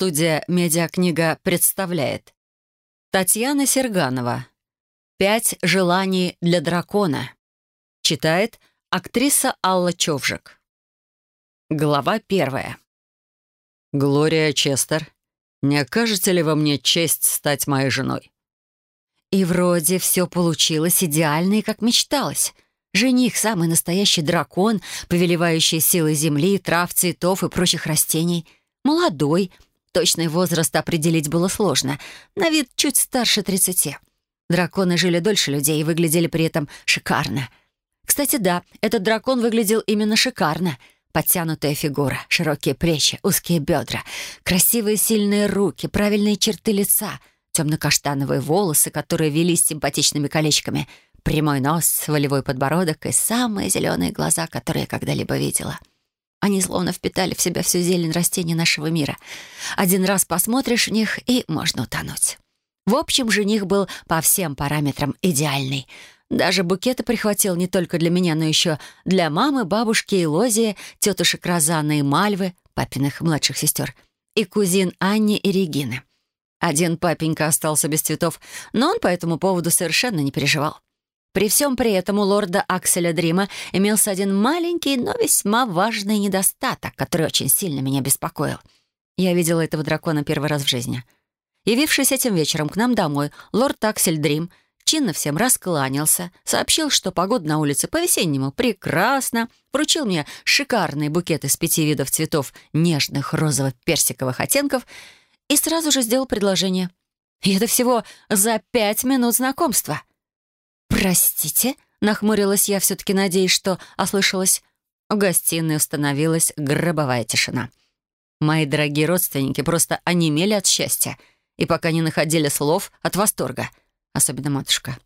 Студия «Медиакнига» представляет Татьяна Серганова «Пять желаний для дракона» Читает актриса Алла Човжик Глава первая «Глория Честер, не окажете ли вы мне честь стать моей женой?» И вроде все получилось идеально и как мечталось. Жених — самый настоящий дракон, повелевающий силой земли, трав, цветов и прочих растений. Молодой — Точный возраст определить было сложно. На вид чуть старше 30. Драконы жили дольше людей и выглядели при этом шикарно. Кстати, да, этот дракон выглядел именно шикарно. Подтянутая фигура, широкие плечи, узкие бедра, красивые сильные руки, правильные черты лица, темно-каштановые волосы, которые велись симпатичными колечками, прямой нос, волевой подбородок и самые зеленые глаза, которые я когда-либо видела — они словно впитали в себя всю зелень растений нашего мира. Один раз посмотришь в них, и можно утонуть. В общем, жених был по всем параметрам идеальный. Даже букеты прихватил не только для меня, но еще для мамы, бабушки и Лозии, тетушек Розаны и Мальвы, папиных младших сестер, и кузин Анни и Регины. Один папенька остался без цветов, но он по этому поводу совершенно не переживал. При всем при этом у лорда Акселя Дрима имелся один маленький, но весьма важный недостаток, который очень сильно меня беспокоил. Я видела этого дракона первый раз в жизни. Явившись этим вечером к нам домой, лорд Аксель Дрим чинно всем раскланялся, сообщил, что погода на улице по-весеннему прекрасно, вручил мне шикарный букет из пяти видов цветов нежных розово-персиковых оттенков и сразу же сделал предложение. И это всего за пять минут знакомства — «Простите?» — нахмурилась я, все-таки надеясь, что ослышалась. В гостиной установилась гробовая тишина. Мои дорогие родственники просто онемели от счастья и пока не находили слов от восторга, особенно матушка.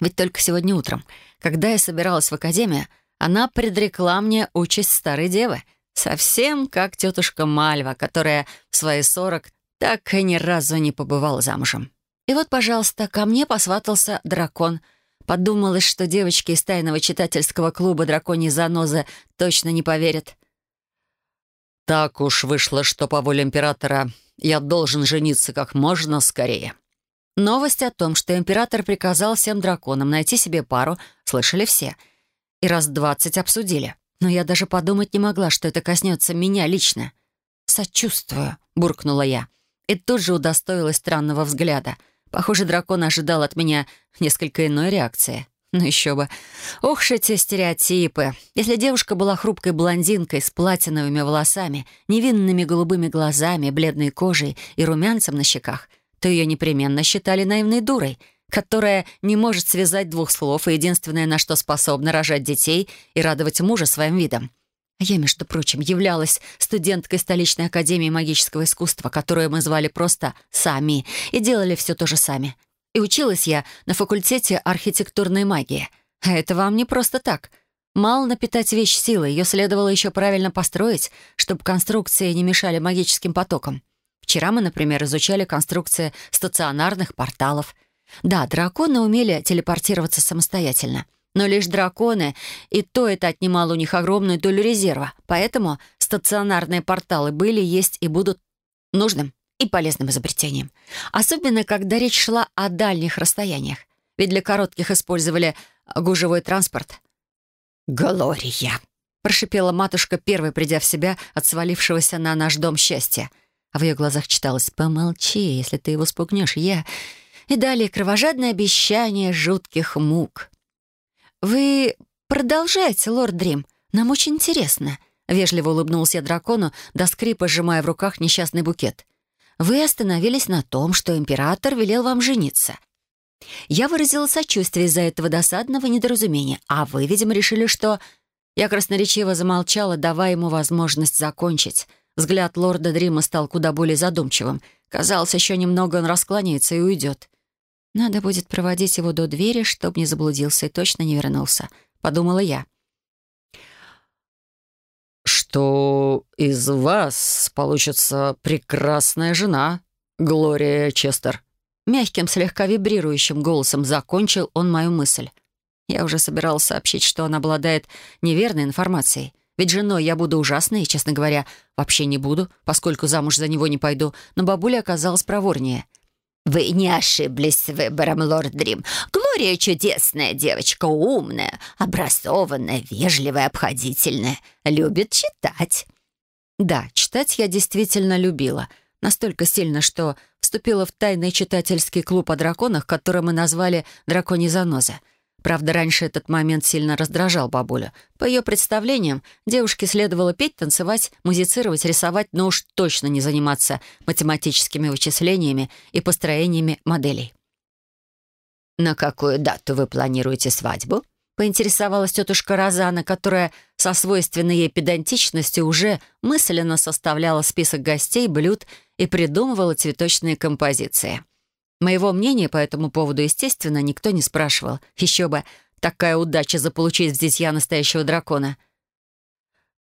Ведь только сегодня утром, когда я собиралась в академию, она предрекла мне участь старой девы, совсем как тетушка Мальва, которая в свои сорок так и ни разу не побывала замужем. И вот, пожалуйста, ко мне посватался дракон — Подумалось, что девочки из тайного читательского клуба «Драконьи занозы» точно не поверят. «Так уж вышло, что по воле императора я должен жениться как можно скорее». Новость о том, что император приказал всем драконам найти себе пару, слышали все. И раз двадцать обсудили. Но я даже подумать не могла, что это коснется меня лично. «Сочувствую», — буркнула я. И тут же удостоилась странного взгляда — Похоже, дракон ожидал от меня несколько иной реакции. Ну еще бы. Ох эти стереотипы. Если девушка была хрупкой блондинкой с платиновыми волосами, невинными голубыми глазами, бледной кожей и румянцем на щеках, то ее непременно считали наивной дурой, которая не может связать двух слов и единственное, на что способна рожать детей и радовать мужа своим видом. Я, между прочим, являлась студенткой столичной академии магического искусства, которую мы звали просто «Сами», и делали все то же сами. И училась я на факультете архитектурной магии. А это вам не просто так. Мало напитать вещь силой, ее следовало еще правильно построить, чтобы конструкции не мешали магическим потокам. Вчера мы, например, изучали конструкции стационарных порталов. Да, драконы умели телепортироваться самостоятельно — но лишь драконы, и то это отнимало у них огромную долю резерва. Поэтому стационарные порталы были, есть и будут нужным и полезным изобретением. Особенно, когда речь шла о дальних расстояниях. Ведь для коротких использовали гужевой транспорт. «Галория!» — прошипела матушка, первой придя в себя от свалившегося на наш дом счастья. А в ее глазах читалось «Помолчи, если ты его спугнешь, я...» И далее кровожадное обещание жутких мук. «Вы продолжайте, лорд Дрим. Нам очень интересно», — вежливо улыбнулся дракону, до скрипа сжимая в руках несчастный букет. «Вы остановились на том, что император велел вам жениться. Я выразила сочувствие из-за этого досадного недоразумения, а вы, видимо, решили, что...» Я красноречиво замолчала, давая ему возможность закончить. Взгляд лорда Дрима стал куда более задумчивым. Казалось, еще немного он раскланяется и уйдет. Надо будет проводить его до двери, чтобы не заблудился и точно не вернулся, подумала я. Что из вас получится прекрасная жена, Глория Честер. Мягким, слегка вибрирующим голосом закончил он мою мысль. Я уже собирался сообщить, что он обладает неверной информацией, Ведь женой я буду ужасной и, честно говоря, вообще не буду, поскольку замуж за него не пойду. Но бабуля оказалась проворнее. «Вы не ошиблись с выбором, лорд Дрим. Глория чудесная девочка, умная, образованная, вежливая, обходительная. Любит читать». Да, читать я действительно любила. Настолько сильно, что вступила в тайный читательский клуб о драконах, который мы назвали «Драконий заноза». Правда, раньше этот момент сильно раздражал бабулю. По ее представлениям, девушке следовало петь, танцевать, музицировать, рисовать, но уж точно не заниматься математическими вычислениями и построениями моделей. «На какую дату вы планируете свадьбу?» поинтересовалась тетушка Розана, которая со свойственной ей педантичностью уже мысленно составляла список гостей, блюд и придумывала цветочные композиции. Моего мнения по этому поводу, естественно, никто не спрашивал. Еще бы, такая удача заполучить здесь я настоящего дракона.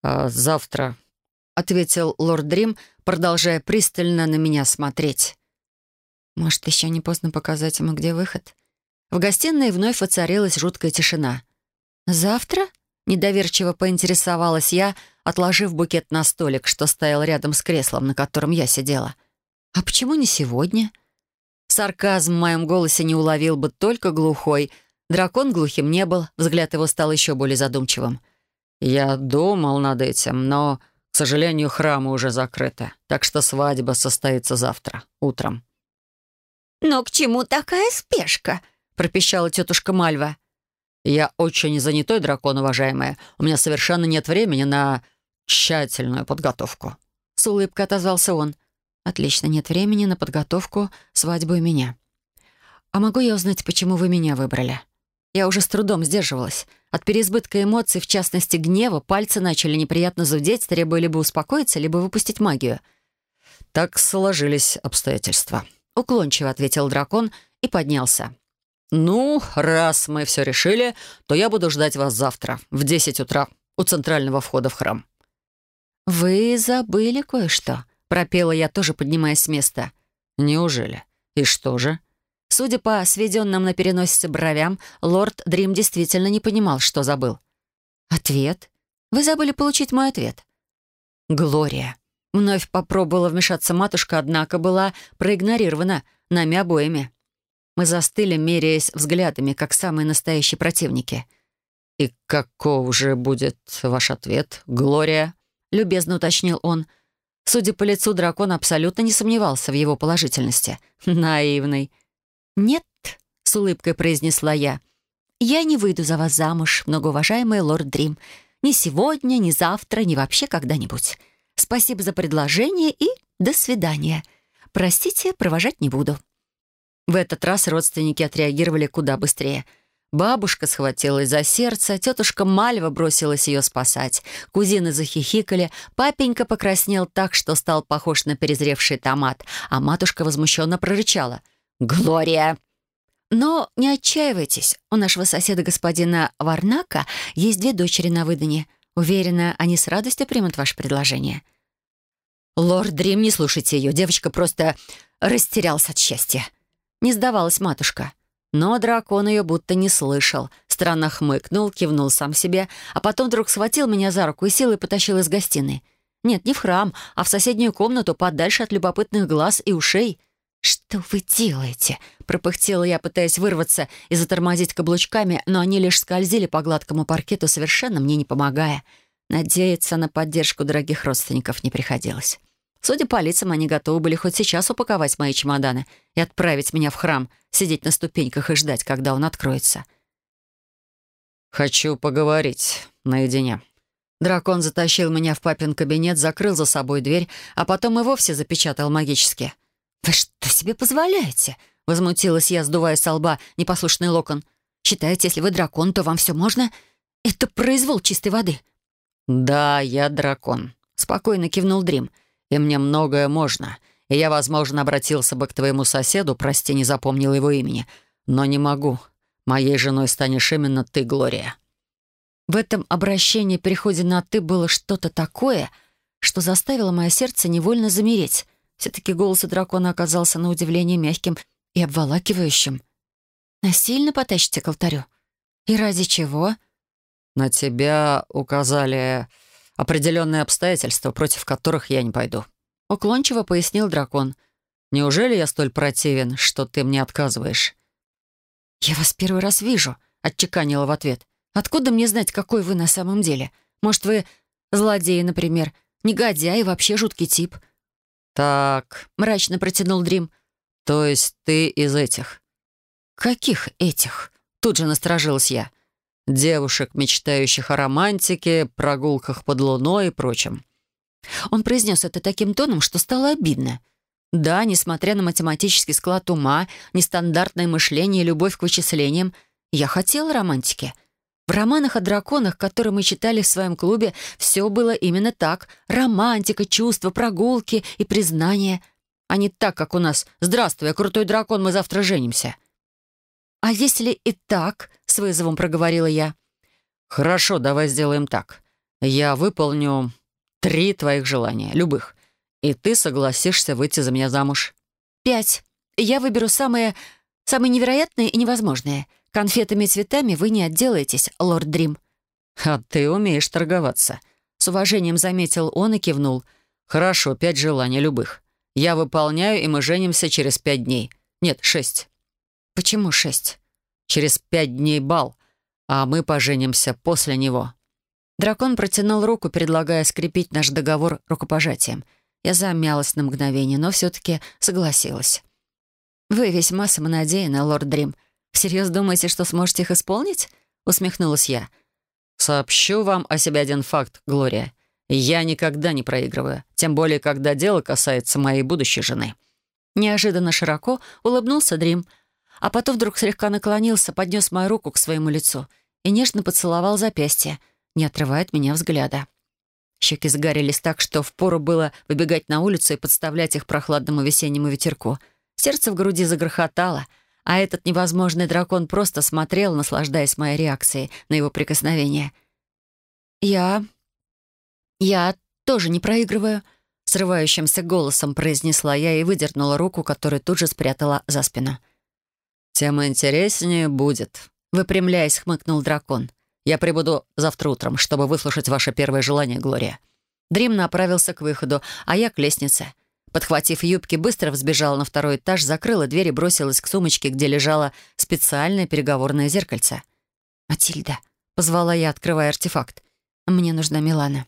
«А завтра», — ответил лорд Дрим, продолжая пристально на меня смотреть. «Может, еще не поздно показать ему, где выход?» В гостиной вновь воцарилась жуткая тишина. «Завтра?» — недоверчиво поинтересовалась я, отложив букет на столик, что стоял рядом с креслом, на котором я сидела. «А почему не сегодня?» Сарказм в моем голосе не уловил бы только глухой. Дракон глухим не был, взгляд его стал еще более задумчивым. «Я думал над этим, но, к сожалению, храмы уже закрыты, так что свадьба состоится завтра, утром». «Но к чему такая спешка?» — пропищала тетушка Мальва. «Я очень занятой дракон, уважаемая. У меня совершенно нет времени на тщательную подготовку». С улыбкой отозвался он. Отлично, нет времени на подготовку свадьбы у меня. А могу я узнать, почему вы меня выбрали? Я уже с трудом сдерживалась. От переизбытка эмоций, в частности гнева, пальцы начали неприятно зудеть, требуя либо успокоиться, либо выпустить магию. «Так сложились обстоятельства», — уклончиво ответил дракон и поднялся. «Ну, раз мы все решили, то я буду ждать вас завтра в десять утра у центрального входа в храм». «Вы забыли кое-что», Пропела я, тоже поднимаясь с места. «Неужели? И что же?» Судя по сведенным на переносице бровям, лорд Дрим действительно не понимал, что забыл. «Ответ? Вы забыли получить мой ответ?» «Глория». Вновь попробовала вмешаться матушка, однако была проигнорирована нами обоими. Мы застыли, меряясь взглядами, как самые настоящие противники. «И каков же будет ваш ответ, Глория?» — любезно уточнил он — Судя по лицу, дракон абсолютно не сомневался в его положительности. Наивный. «Нет», — с улыбкой произнесла я, — «я не выйду за вас замуж, многоуважаемый лорд Дрим. Ни сегодня, ни завтра, ни вообще когда-нибудь. Спасибо за предложение и до свидания. Простите, провожать не буду». В этот раз родственники отреагировали куда быстрее — Бабушка схватилась за сердце, тетушка Мальва бросилась ее спасать. Кузины захихикали, папенька покраснел так, что стал похож на перезревший томат, а матушка возмущенно прорычала. «Глория!» Но не отчаивайтесь, у нашего соседа господина Варнака есть две дочери на выдане. Уверена, они с радостью примут ваше предложение. «Лорд Дрим, не слушайте ее, девочка просто растерялась от счастья». Не сдавалась матушка. Но дракон ее будто не слышал. Странно хмыкнул, кивнул сам себе, а потом вдруг схватил меня за руку и силой потащил из гостиной. Нет, не в храм, а в соседнюю комнату, подальше от любопытных глаз и ушей. «Что вы делаете?» — пропыхтела я, пытаясь вырваться и затормозить каблучками, но они лишь скользили по гладкому паркету, совершенно мне не помогая. Надеяться на поддержку дорогих родственников не приходилось. Судя по лицам, они готовы были хоть сейчас упаковать мои чемоданы и отправить меня в храм, сидеть на ступеньках и ждать, когда он откроется. «Хочу поговорить наедине». Дракон затащил меня в папин кабинет, закрыл за собой дверь, а потом и вовсе запечатал магически. «Вы что себе позволяете?» — возмутилась я, сдувая со лба непослушный локон. «Считаете, если вы дракон, то вам все можно? Это произвол чистой воды». «Да, я дракон», — спокойно кивнул Дрим. «Дрим» и мне многое можно. И я, возможно, обратился бы к твоему соседу, прости, не запомнил его имени, но не могу. Моей женой станешь именно ты, Глория». В этом обращении переходе на «ты» было что-то такое, что заставило мое сердце невольно замереть. Все-таки голос у дракона оказался на удивление мягким и обволакивающим. «Насильно потащите к алтарю? И ради чего?» «На тебя указали определенные обстоятельства, против которых я не пойду». Уклончиво пояснил дракон. «Неужели я столь противен, что ты мне отказываешь?» «Я вас первый раз вижу», — отчеканила в ответ. «Откуда мне знать, какой вы на самом деле? Может, вы злодей, например, негодяй и вообще жуткий тип?» «Так», — мрачно протянул Дрим. «То есть ты из этих?» «Каких этих?» — тут же насторожилась я. «Девушек, мечтающих о романтике, прогулках под луной и прочем». Он произнес это таким тоном, что стало обидно. Да, несмотря на математический склад ума, нестандартное мышление и любовь к вычислениям, я хотела романтики — в романах о драконах, которые мы читали в своем клубе, все было именно так. Романтика, чувства, прогулки и признания. А не так, как у нас «Здравствуй, крутой дракон, мы завтра женимся». «А если и так?» — с вызовом проговорила я. «Хорошо, давай сделаем так. Я выполню три твоих желания, любых, и ты согласишься выйти за меня замуж». «Пять. Я выберу самые, самые невероятные и невозможные. Конфетами и цветами вы не отделаетесь, лорд Дрим». «А ты умеешь торговаться», — с уважением заметил он и кивнул. «Хорошо, пять желаний любых. Я выполняю, и мы женимся через пять дней. Нет, шесть». «Почему шесть?» «Через пять дней бал, а мы поженимся после него». Дракон протянул руку, предлагая скрепить наш договор рукопожатием. Я замялась на мгновение, но все-таки согласилась. «Вы весьма самонадеянны, лорд Дрим. «Всерьез думаете, что сможете их исполнить?» — усмехнулась я. «Сообщу вам о себе один факт, Глория. Я никогда не проигрываю, тем более, когда дело касается моей будущей жены». Неожиданно широко улыбнулся Дрим, а потом вдруг слегка наклонился, поднес мою руку к своему лицу и нежно поцеловал запястье, не отрывая от меня взгляда. Щеки сгарились так, что впору было выбегать на улицу и подставлять их прохладному весеннему ветерку. Сердце в груди загрохотало — а этот невозможный дракон просто смотрел, наслаждаясь моей реакцией на его прикосновение. «Я... я тоже не проигрываю», — срывающимся голосом произнесла я и выдернула руку, которую тут же спрятала за спину. «Тем интереснее будет», — выпрямляясь, хмыкнул дракон. «Я прибуду завтра утром, чтобы выслушать ваше первое желание, Глория». Дрим направился к выходу, а я к лестнице — Подхватив юбки, быстро взбежала на второй этаж, закрыла дверь и бросилась к сумочке, где лежало специальное переговорное зеркальце. «Матильда», — позвала я, открывая артефакт. «Мне нужна Милана».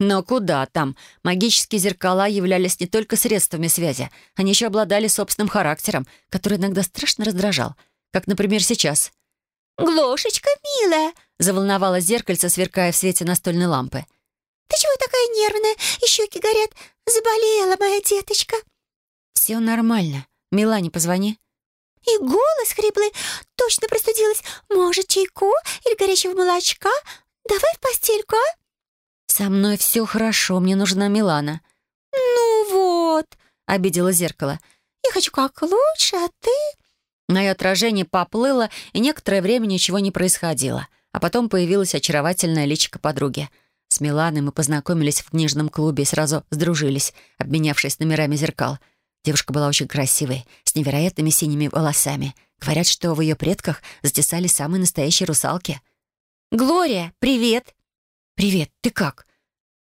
Но куда там? Магические зеркала являлись не только средствами связи, они еще обладали собственным характером, который иногда страшно раздражал. Как, например, сейчас. «Глошечка, милая!» — заволновалось зеркальце, сверкая в свете настольной лампы. «Ты чего такая нервная? И щеки горят. Заболела моя деточка». «Все нормально. Милане позвони». «И голос хриплый. Точно простудилась. Может, чайку или горячего молочка? Давай в постельку, а?» «Со мной все хорошо. Мне нужна Милана». «Ну вот», — обидела зеркало. «Я хочу как лучше, а ты...» Мое отражение поплыло, и некоторое время ничего не происходило. А потом появилась очаровательная личико подруги — с Миланой мы познакомились в книжном клубе и сразу сдружились, обменявшись номерами зеркал. Девушка была очень красивой, с невероятными синими волосами. Говорят, что в ее предках затесали самые настоящие русалки. «Глория, привет!» «Привет, ты как?»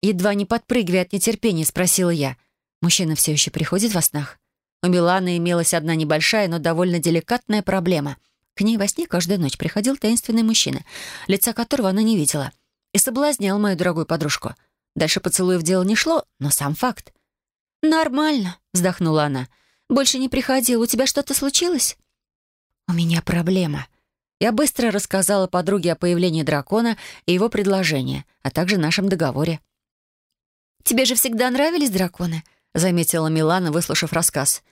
Едва не подпрыгивая от нетерпения, спросила я. «Мужчина все еще приходит во снах?» У Миланы имелась одна небольшая, но довольно деликатная проблема. К ней во сне каждую ночь приходил таинственный мужчина, лица которого она не видела — и соблазнял мою дорогую подружку. Дальше поцелуев дело не шло, но сам факт. «Нормально», — вздохнула она. «Больше не приходил. У тебя что-то случилось?» «У меня проблема». Я быстро рассказала подруге о появлении дракона и его предложении, а также нашем договоре. «Тебе же всегда нравились драконы?» — заметила Милана, выслушав рассказ.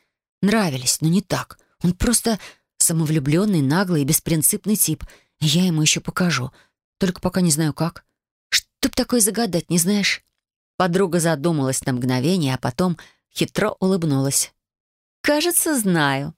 «Нравились, но не так. Он просто самовлюбленный, наглый и беспринципный тип. Я ему еще покажу. Только пока не знаю как. Что б такое загадать, не знаешь?» Подруга задумалась на мгновение, а потом хитро улыбнулась. «Кажется, знаю».